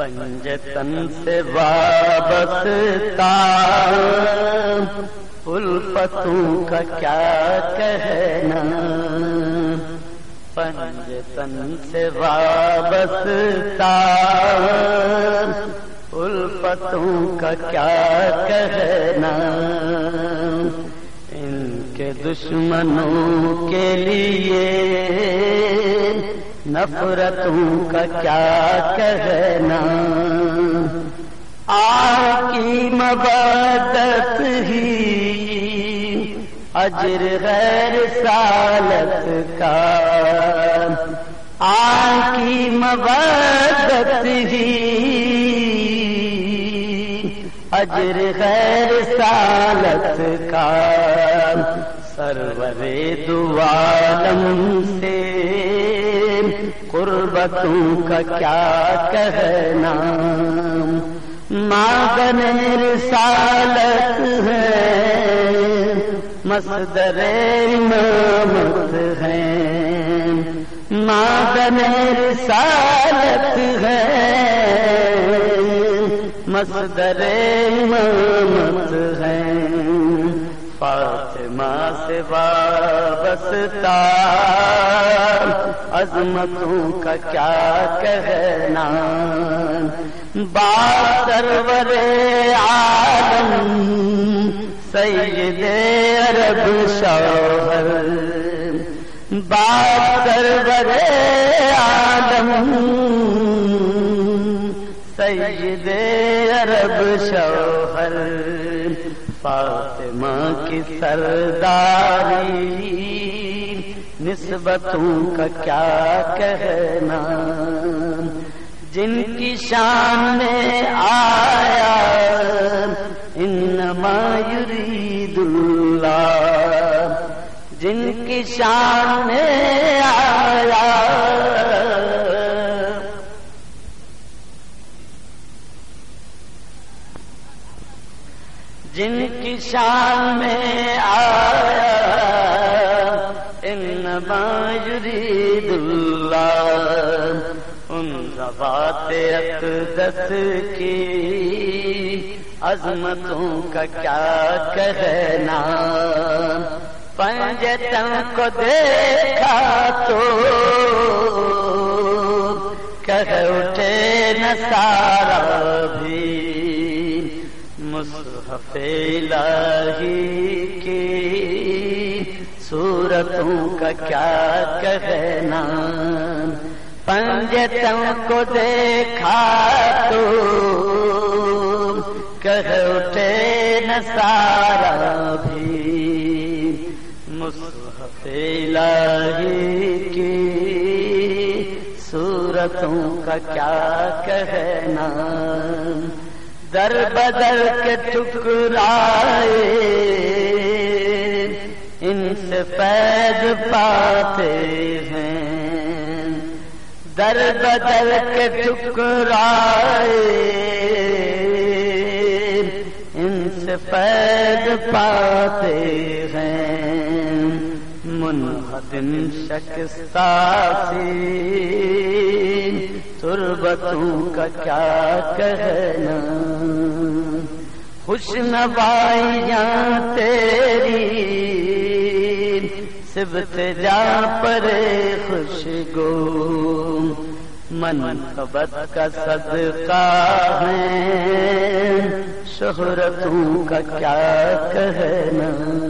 پنجتن سے وابستہ۔ الفتوں کا کیا کہنا۔ پنجتن سے وابستہ۔ الفتوں کا کیا کہنا۔ ان کے دشمنوں کے لیے۔ نفرتوں کا کیا کہنا؟ آ کی مبادت ہی اجر غیر سالت کا۔ آ کی مبادت ہی اجر غیر سالت کا۔ سرور دعالم سے قربتوں کا کیا کہنا؟ ماگن رسالت ہے، مصدر امامت ہے۔ ماگن رسالت ہے، مصدر امامت ہے۔ فاطمہ سے وابستہ عظمتوں کا کیا کہنا؟ با سرور عالم، سید عرب شوہر۔ با سرور عالم، سید عرب شوہر۔ فاطمہ کی سرداری نسبتوں کا کیا کہنا؟ جن کی شان میں آیا، انما یرید اللہ۔ جن کی شان میں آیا۔ جن کی شان میں آیا۔ ان زبات اقدس کی عظمتوں کا کیا کہنا؟ پنجتن کو دیکھا تو کہہ اٹھے نسارا بھی، مصحف الہی کی صورتوں کا کیا کہنا؟ پنجتوں کو دیکھا تو کہہ اٹھے نسارا بھی مصحف الہی کی صورتوں کا کیا کہنا؟ در بدل کے ٹکرائے ان سے پید پاتے ہیں۔ در بدل کے ٹکرائے ان سے پید پاتے ہیں، منہدم شکستا سی تربتوں کا کیا کہنا؟ خوش نوائیاں جا پر خوش گو من خبت کا صدقہ ہے شہرتوں کا کیا کہنا؟